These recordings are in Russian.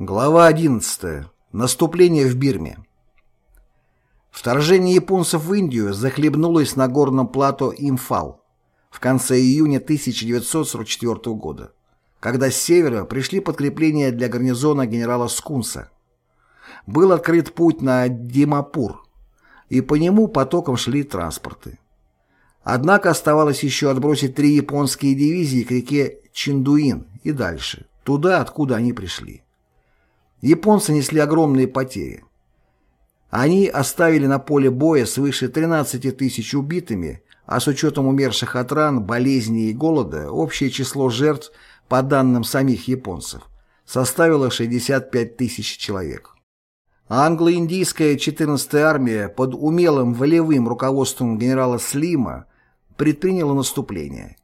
Глава 11. Наступление в Бирме. Вторжение японцев в Индию захлебнулось на горном плато Имфал в конце июня 1944 года, когда с севера пришли подкрепления для гарнизона генерала Скунса. Был открыт путь на Димапур, и по нему потоком шли транспорты. Однако оставалось еще отбросить три японские дивизии к реке Чиндуин и дальше, туда, откуда они пришли. Японцы несли огромные потери. Они оставили на поле боя свыше 13 тысяч убитыми, а с учетом умерших от ран, болезней и голода, общее число жертв, по данным самих японцев, составило 65 тысяч человек. Англо-индийская 14-я армия под умелым волевым руководством генерала Слима предприняла наступление.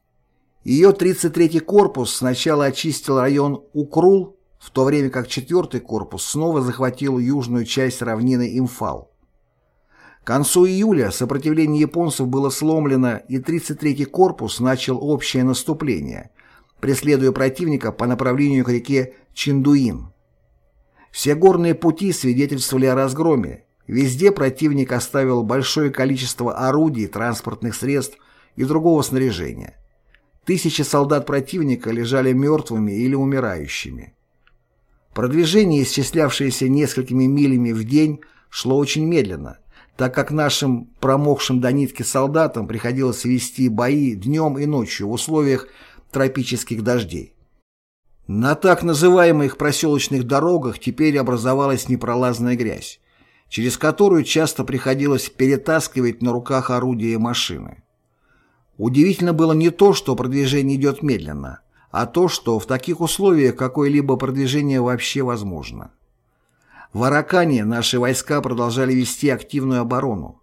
Ее 33-й корпус сначала очистил район Укрул в то время как 4-й корпус снова захватил южную часть равнины Имфал. К концу июля сопротивление японцев было сломлено, и 33-й корпус начал общее наступление, преследуя противника по направлению к реке Чиндуин. Все горные пути свидетельствовали о разгроме. Везде противник оставил большое количество орудий, транспортных средств и другого снаряжения. Тысячи солдат противника лежали мертвыми или умирающими. Продвижение, исчислявшееся несколькими милями в день, шло очень медленно, так как нашим промокшим до нитки солдатам приходилось вести бои днем и ночью в условиях тропических дождей. На так называемых проселочных дорогах теперь образовалась непролазная грязь, через которую часто приходилось перетаскивать на руках орудия и машины. Удивительно было не то, что продвижение идет медленно, а то, что в таких условиях какое-либо продвижение вообще возможно. В Аракане наши войска продолжали вести активную оборону.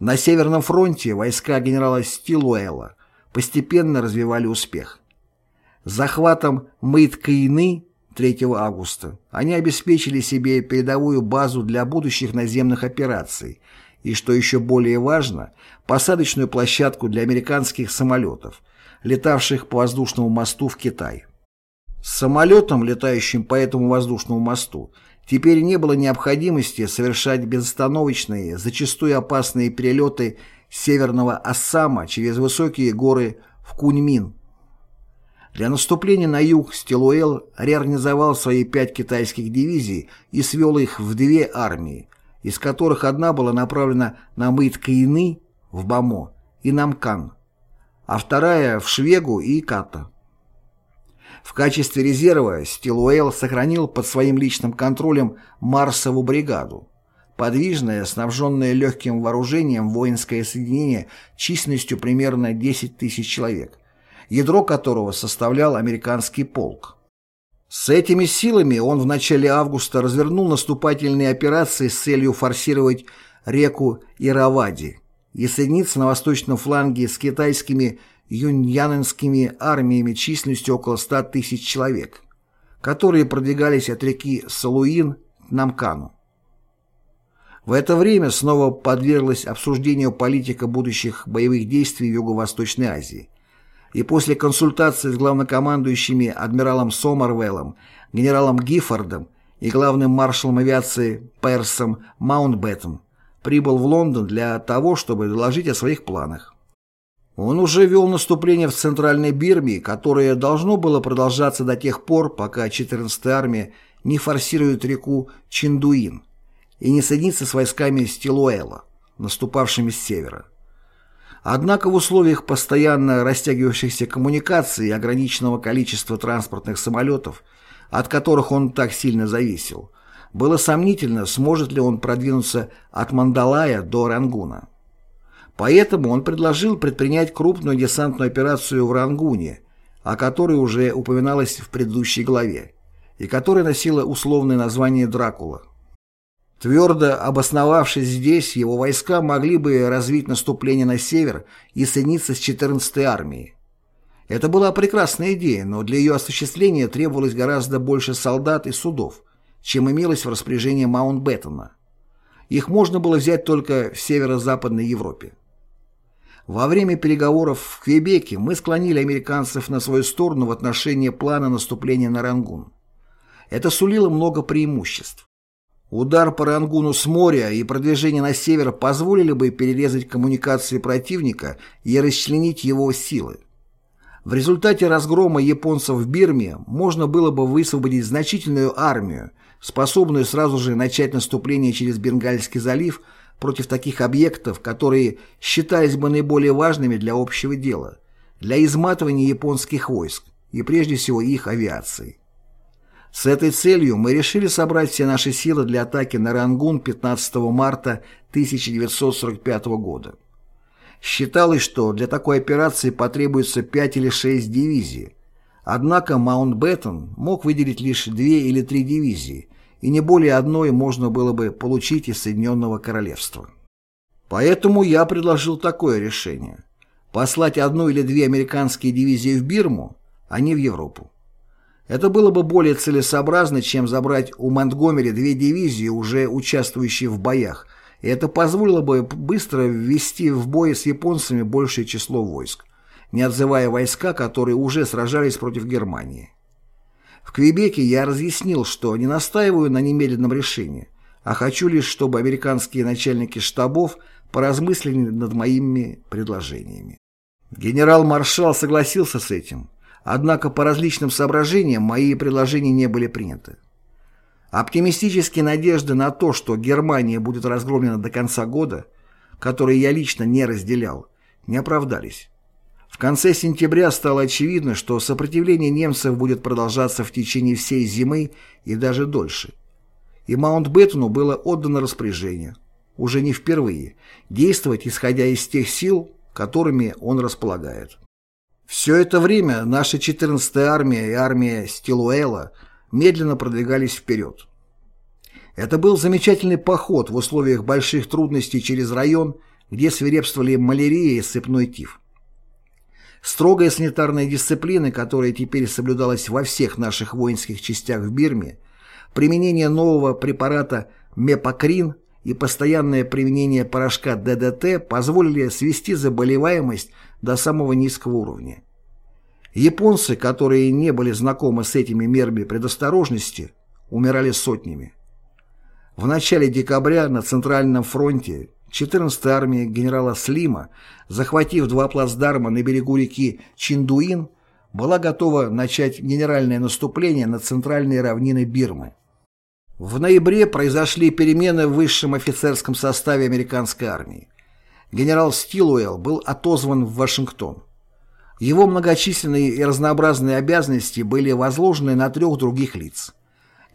На Северном фронте войска генерала Стилуэла постепенно развивали успех. Захватом Мэйткаины 3 августа они обеспечили себе передовую базу для будущих наземных операций и, что еще более важно, посадочную площадку для американских самолетов, летавших по воздушному мосту в Китай. С самолетом, летающим по этому воздушному мосту, теперь не было необходимости совершать безостановочные, зачастую опасные перелеты северного Ассама через высокие горы в Куньмин. Для наступления на юг Стилуэл реорганизовал свои пять китайских дивизий и свел их в две армии, из которых одна была направлена на Мыткаины в Бамо и Намкан, а вторая в Швегу и Ката. В качестве резерва Стилуэлл сохранил под своим личным контролем Марсову бригаду, подвижное, снабженное легким вооружением воинское соединение численностью примерно 10 тысяч человек, ядро которого составлял американский полк. С этими силами он в начале августа развернул наступательные операции с целью форсировать реку Иравади и соединиться на восточном фланге с китайскими юньянинскими армиями численностью около 100 тысяч человек, которые продвигались от реки Салуин к Намкану. В это время снова подверглась обсуждению политика будущих боевых действий в Юго-Восточной Азии, и после консультации с главнокомандующими адмиралом Сомервеллом, генералом Гиффордом и главным маршалом авиации Персом Маунтбеттом прибыл в Лондон для того, чтобы доложить о своих планах. Он уже вел наступление в Центральной Бирме, которое должно было продолжаться до тех пор, пока 14-я армия не форсирует реку Чиндуин и не соединится с войсками Стилуэла, наступавшими с севера. Однако в условиях постоянно растягивающихся коммуникаций и ограниченного количества транспортных самолетов, от которых он так сильно зависел, было сомнительно, сможет ли он продвинуться от Мандалая до Рангуна. Поэтому он предложил предпринять крупную десантную операцию в Рангуне, о которой уже упоминалось в предыдущей главе, и которая носила условное название «Дракула». Твердо обосновавшись здесь, его войска могли бы развить наступление на север и соединиться с 14-й армией. Это была прекрасная идея, но для ее осуществления требовалось гораздо больше солдат и судов, чем имелось в распоряжении Маунтбеттена. Их можно было взять только в северо-западной Европе. Во время переговоров в Квебеке мы склонили американцев на свою сторону в отношении плана наступления на Рангун. Это сулило много преимуществ. Удар по Рангуну с моря и продвижение на север позволили бы перерезать коммуникации противника и расчленить его силы. В результате разгрома японцев в Бирме можно было бы высвободить значительную армию, способную сразу же начать наступление через Бенгальский залив против таких объектов, которые считались бы наиболее важными для общего дела, для изматывания японских войск и прежде всего их авиации. С этой целью мы решили собрать все наши силы для атаки на Рангун 15 марта 1945 года. Считалось, что для такой операции потребуется 5 или 6 дивизий. Однако Маунтбеттен мог выделить лишь 2 или 3 дивизии, и не более одной можно было бы получить из Соединенного Королевства. Поэтому я предложил такое решение. Послать одну или две американские дивизии в Бирму, а не в Европу. Это было бы более целесообразно, чем забрать у Монтгомери две дивизии, уже участвующие в боях, и это позволило бы быстро ввести в бой с японцами большее число войск, не отзывая войска, которые уже сражались против Германии. В Квебеке я разъяснил, что не настаиваю на немедленном решении, а хочу лишь, чтобы американские начальники штабов поразмыслили над моими предложениями. Генерал-маршал согласился с этим, Однако по различным соображениям мои предложения не были приняты. Оптимистические надежды на то, что Германия будет разгромлена до конца года, которые я лично не разделял, не оправдались. В конце сентября стало очевидно, что сопротивление немцев будет продолжаться в течение всей зимы и даже дольше. И Маунтбеттену было отдано распоряжение, уже не впервые, действовать исходя из тех сил, которыми он располагает. Все это время наша 14-я армия и армия Стилуэла медленно продвигались вперед. Это был замечательный поход в условиях больших трудностей через район, где свирепствовали малярия и сыпной тиф. Строгая санитарная дисциплина, которая теперь соблюдалась во всех наших воинских частях в Бирме, применение нового препарата мепокрин и постоянное применение порошка ДДТ позволили свести заболеваемость до самого низкого уровня. Японцы, которые не были знакомы с этими мерами предосторожности, умирали сотнями. В начале декабря на Центральном фронте 14-я армия генерала Слима, захватив два плацдарма на берегу реки Чиндуин, была готова начать генеральное наступление на центральные равнины Бирмы. В ноябре произошли перемены в высшем офицерском составе американской армии генерал Стилуэлл был отозван в Вашингтон. Его многочисленные и разнообразные обязанности были возложены на трех других лиц.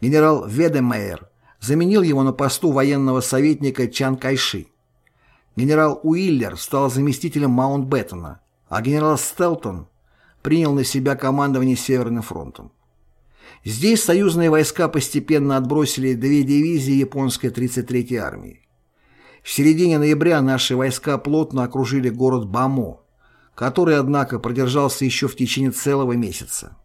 Генерал Ведемейер заменил его на посту военного советника Чан Кайши. Генерал Уиллер стал заместителем Маунтбеттена, а генерал Стелтон принял на себя командование Северным фронтом. Здесь союзные войска постепенно отбросили две дивизии японской 33-й армии. В середине ноября наши войска плотно окружили город Бамо, который, однако, продержался еще в течение целого месяца.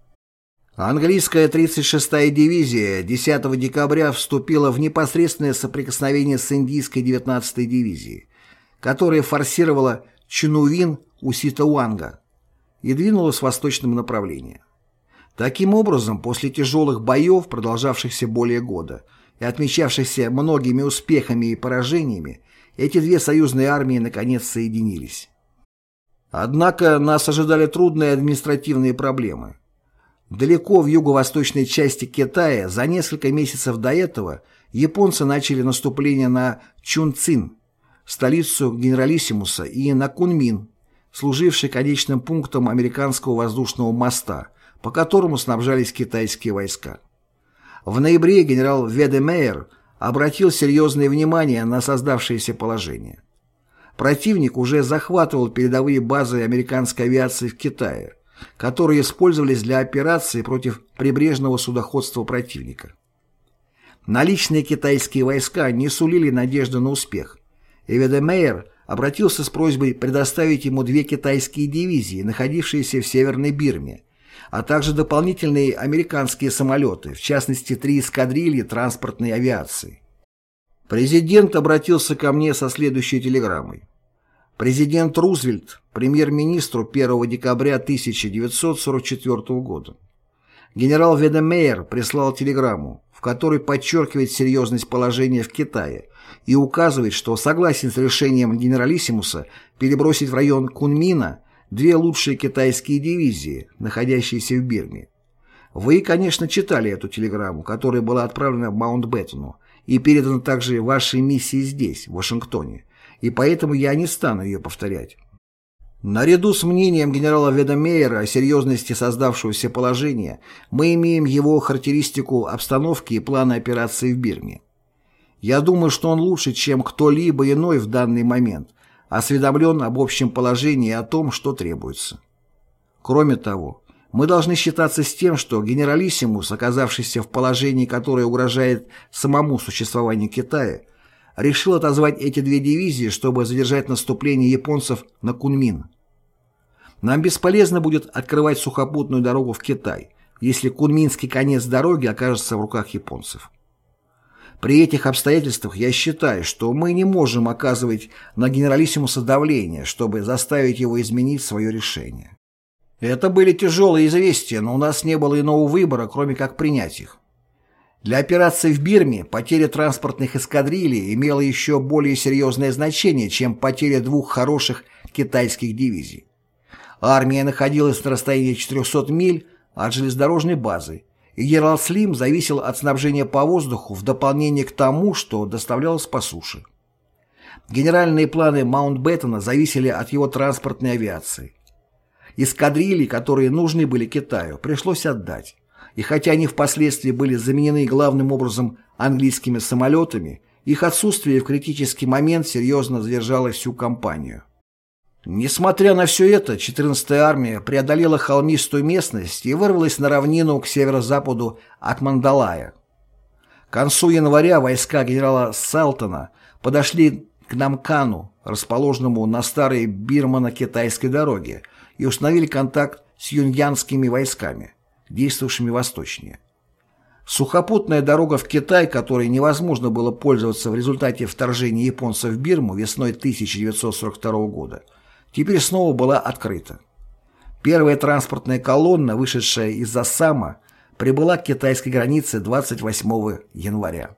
Английская 36-я дивизия 10 декабря вступила в непосредственное соприкосновение с индийской 19-й дивизией, которая форсировала Чунувин у Ситауанга и двинулась в восточном направлении. Таким образом, после тяжелых боев, продолжавшихся более года, и отмечавшихся многими успехами и поражениями, эти две союзные армии наконец соединились. Однако нас ожидали трудные административные проблемы. Далеко в юго-восточной части Китая за несколько месяцев до этого японцы начали наступление на Чунцин, столицу генералиссимуса, и на Кунмин, служивший конечным пунктом американского воздушного моста, по которому снабжались китайские войска. В ноябре генерал Ведемейер обратил серьезное внимание на создавшееся положение. Противник уже захватывал передовые базы американской авиации в Китае, которые использовались для операции против прибрежного судоходства противника. Наличные китайские войска не сулили надежды на успех, и Ведемейер обратился с просьбой предоставить ему две китайские дивизии, находившиеся в Северной Бирме, а также дополнительные американские самолеты, в частности три эскадрильи транспортной авиации. Президент обратился ко мне со следующей телеграммой. Президент Рузвельт, премьер-министру 1 декабря 1944 года. генерал Ведемейер прислал телеграмму, в которой подчеркивает серьезность положения в Китае и указывает, что согласен с решением генералиссимуса перебросить в район Кунмина две лучшие китайские дивизии, находящиеся в Бирме. Вы, конечно, читали эту телеграмму, которая была отправлена Маунтбеттену и передана также вашей миссии здесь, в Вашингтоне, и поэтому я не стану ее повторять. Наряду с мнением генерала Ведомейера о серьезности создавшегося положения, мы имеем его характеристику обстановки и плана операции в Бирме. Я думаю, что он лучше, чем кто-либо иной в данный момент, осведомлен об общем положении и о том, что требуется. Кроме того, мы должны считаться с тем, что генералиссимус, оказавшийся в положении, которое угрожает самому существованию Китая, решил отозвать эти две дивизии, чтобы задержать наступление японцев на Кунмин. Нам бесполезно будет открывать сухопутную дорогу в Китай, если кунминский конец дороги окажется в руках японцев. При этих обстоятельствах я считаю, что мы не можем оказывать на генералиссимуса давление, чтобы заставить его изменить свое решение. Это были тяжелые известия, но у нас не было иного выбора, кроме как принять их. Для операции в Бирме потеря транспортных эскадрилий имела еще более серьезное значение, чем потеря двух хороших китайских дивизий. Армия находилась на расстоянии 400 миль от железнодорожной базы, и генерал Слим зависел от снабжения по воздуху в дополнение к тому, что доставлялось по суше. Генеральные планы Маунтбеттена зависели от его транспортной авиации. Эскадрильи, которые нужны были Китаю, пришлось отдать. И хотя они впоследствии были заменены главным образом английскими самолетами, их отсутствие в критический момент серьезно задержало всю кампанию. Несмотря на все это, 14-я армия преодолела холмистую местность и вырвалась на равнину к северо-западу от Мандалая. К концу января войска генерала Салтона подошли к Намкану, расположенному на старой Бирмано-китайской дороге, и установили контакт с юньянскими войсками, действовавшими восточнее. Сухопутная дорога в Китай, которой невозможно было пользоваться в результате вторжения японцев в Бирму весной 1942 года, теперь снова была открыта. Первая транспортная колонна, вышедшая из Ассама, прибыла к китайской границе 28 января.